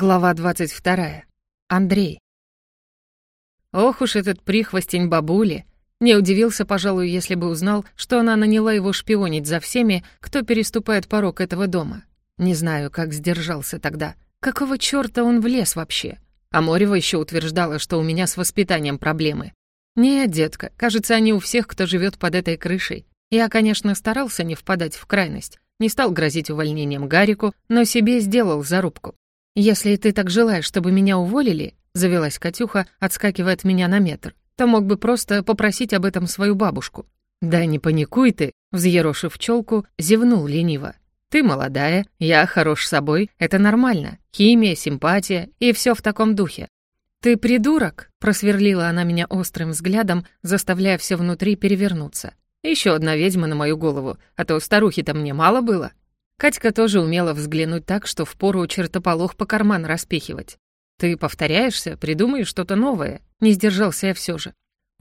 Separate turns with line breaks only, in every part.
Глава 22. Андрей. Ох уж этот прихвостень бабули. Не удивился, пожалуй, если бы узнал, что она наняла его шпионить за всеми, кто переступает порог этого дома. Не знаю, как сдержался тогда. Какого чёрта он влез вообще? А Морева еще утверждала, что у меня с воспитанием проблемы. Нет, детка, кажется, они у всех, кто живет под этой крышей. Я, конечно, старался не впадать в крайность. Не стал грозить увольнением Гарику, но себе сделал зарубку. «Если ты так желаешь, чтобы меня уволили», — завелась Катюха, отскакивая от меня на метр, «то мог бы просто попросить об этом свою бабушку». «Да не паникуй ты», — взъерошив челку, зевнул лениво. «Ты молодая, я хорош собой, это нормально. Химия, симпатия и все в таком духе». «Ты придурок», — просверлила она меня острым взглядом, заставляя все внутри перевернуться. Еще одна ведьма на мою голову, а то старухи-то мне мало было. Катька тоже умела взглянуть так, что впору чертополох по карман распихивать. «Ты повторяешься, придумай что-то новое», — не сдержался я все же.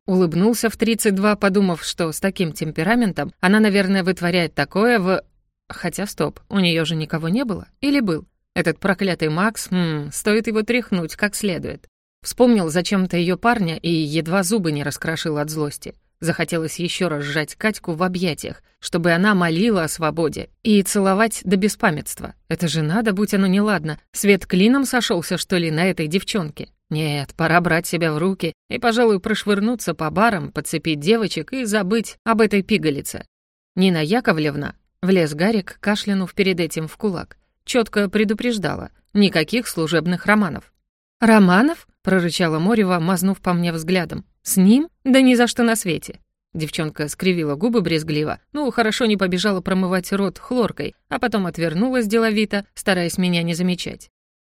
Улыбнулся в 32, подумав, что с таким темпераментом она, наверное, вытворяет такое в... Хотя стоп, у нее же никого не было. Или был? Этот проклятый Макс, хм, стоит его тряхнуть как следует. Вспомнил зачем-то ее парня и едва зубы не раскрошил от злости. Захотелось еще раз сжать Катьку в объятиях, чтобы она молила о свободе, и целовать до беспамятства. Это же надо, будь оно неладно. Свет клином сошелся, что ли, на этой девчонке? Нет, пора брать себя в руки и, пожалуй, прошвырнуться по барам, подцепить девочек и забыть об этой пигалице. Нина Яковлевна, влез Гарик, кашлянув перед этим в кулак, четко предупреждала, никаких служебных романов. «Романов?» — прорычала Морева, мазнув по мне взглядом. «С ним? Да ни за что на свете!» Девчонка скривила губы брезгливо, ну, хорошо не побежала промывать рот хлоркой, а потом отвернулась деловито, стараясь меня не замечать.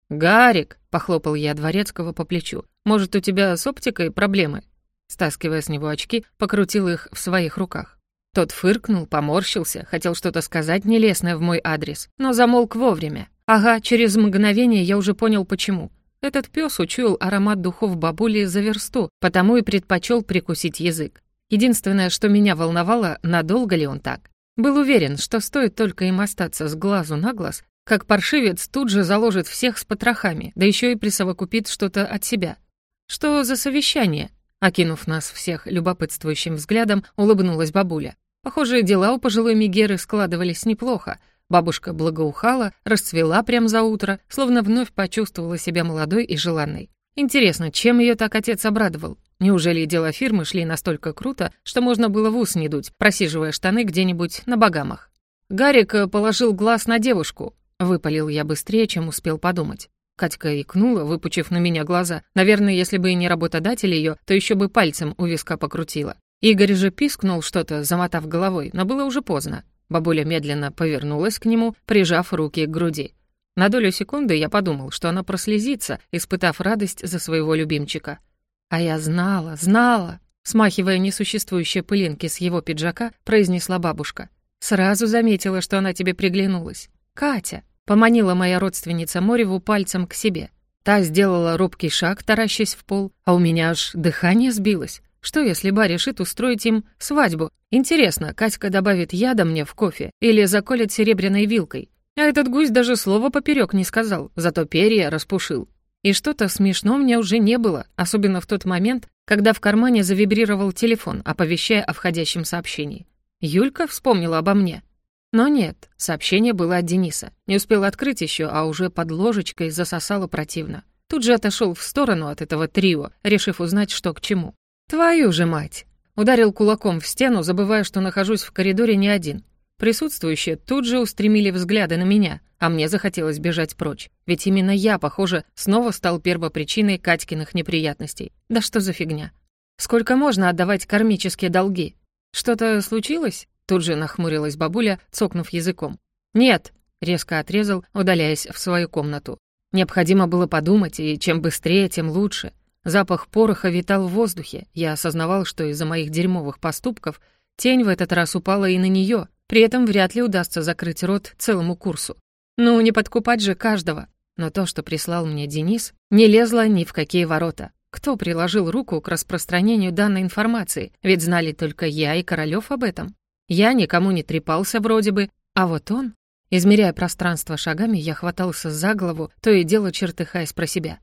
«Гарик!» — похлопал я Дворецкого по плечу. «Может, у тебя с оптикой проблемы?» Стаскивая с него очки, покрутил их в своих руках. Тот фыркнул, поморщился, хотел что-то сказать нелестное в мой адрес, но замолк вовремя. Ага, через мгновение я уже понял, почему. Этот пес учуял аромат духов бабули за версту, потому и предпочел прикусить язык. Единственное, что меня волновало, надолго ли он так. Был уверен, что стоит только им остаться с глазу на глаз, как паршивец тут же заложит всех с потрохами, да еще и присовокупит что-то от себя. «Что за совещание?» Окинув нас всех любопытствующим взглядом, улыбнулась бабуля. Похоже, дела у пожилой Мегеры складывались неплохо, Бабушка благоухала, расцвела прямо за утро, словно вновь почувствовала себя молодой и желанной. Интересно, чем ее так отец обрадовал? Неужели дела фирмы шли настолько круто, что можно было в ус не дуть, просиживая штаны где-нибудь на богамах? Гарик э, положил глаз на девушку. Выпалил я быстрее, чем успел подумать. Катька икнула, выпучив на меня глаза. Наверное, если бы и не работодатель ее, то еще бы пальцем у виска покрутила. Игорь же пискнул что-то, замотав головой, но было уже поздно. Бабуля медленно повернулась к нему, прижав руки к груди. На долю секунды я подумал, что она прослезится, испытав радость за своего любимчика. А я знала, знала, смахивая несуществующие пылинки с его пиджака, произнесла бабушка. Сразу заметила, что она тебе приглянулась. «Катя!» — поманила моя родственница Мореву пальцем к себе. Та сделала робкий шаг, таращась в пол, а у меня аж дыхание сбилось. Что, если Ба решит устроить им свадьбу? Интересно, Катька добавит яда мне в кофе или заколет серебряной вилкой? А этот гусь даже слова поперек не сказал, зато перья распушил. И что-то смешно мне уже не было, особенно в тот момент, когда в кармане завибрировал телефон, оповещая о входящем сообщении. Юлька вспомнила обо мне. Но нет, сообщение было от Дениса. Не успел открыть еще, а уже под ложечкой засосало противно. Тут же отошел в сторону от этого трио, решив узнать, что к чему. «Твою же мать!» Ударил кулаком в стену, забывая, что нахожусь в коридоре не один. Присутствующие тут же устремили взгляды на меня, а мне захотелось бежать прочь. Ведь именно я, похоже, снова стал первопричиной Катькиных неприятностей. Да что за фигня? Сколько можно отдавать кармические долги? Что-то случилось? Тут же нахмурилась бабуля, цокнув языком. «Нет», — резко отрезал, удаляясь в свою комнату. Необходимо было подумать, и чем быстрее, тем лучше. Запах пороха витал в воздухе. Я осознавал, что из-за моих дерьмовых поступков тень в этот раз упала и на нее. При этом вряд ли удастся закрыть рот целому курсу. Ну, не подкупать же каждого. Но то, что прислал мне Денис, не лезло ни в какие ворота. Кто приложил руку к распространению данной информации? Ведь знали только я и Королёв об этом. Я никому не трепался вроде бы, а вот он... Измеряя пространство шагами, я хватался за голову, то и дело чертыхаясь про себя.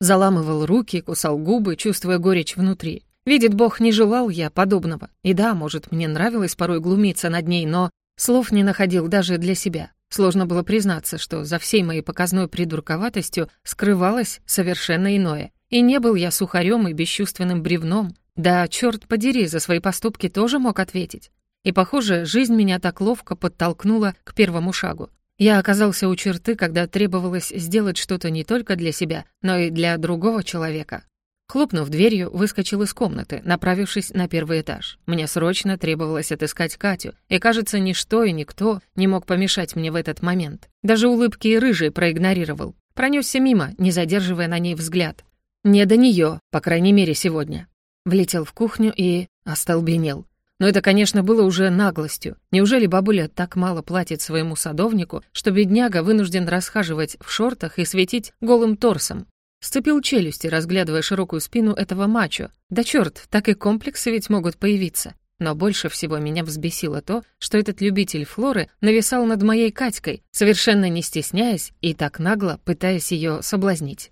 Заламывал руки, кусал губы, чувствуя горечь внутри. Видит Бог, не желал я подобного. И да, может, мне нравилось порой глумиться над ней, но слов не находил даже для себя. Сложно было признаться, что за всей моей показной придурковатостью скрывалось совершенно иное. И не был я сухарем и бесчувственным бревном. Да, черт подери, за свои поступки тоже мог ответить. И, похоже, жизнь меня так ловко подтолкнула к первому шагу. Я оказался у черты, когда требовалось сделать что-то не только для себя, но и для другого человека. Хлопнув дверью, выскочил из комнаты, направившись на первый этаж. Мне срочно требовалось отыскать Катю, и, кажется, ничто и никто не мог помешать мне в этот момент. Даже улыбки и рыжий проигнорировал. Пронесся мимо, не задерживая на ней взгляд. Не до нее, по крайней мере, сегодня. Влетел в кухню и остолбенел. Но это, конечно, было уже наглостью. Неужели бабуля так мало платит своему садовнику, что бедняга вынужден расхаживать в шортах и светить голым торсом? Сцепил челюсти, разглядывая широкую спину этого мачо. Да чёрт, так и комплексы ведь могут появиться. Но больше всего меня взбесило то, что этот любитель флоры нависал над моей Катькой, совершенно не стесняясь и так нагло пытаясь ее соблазнить.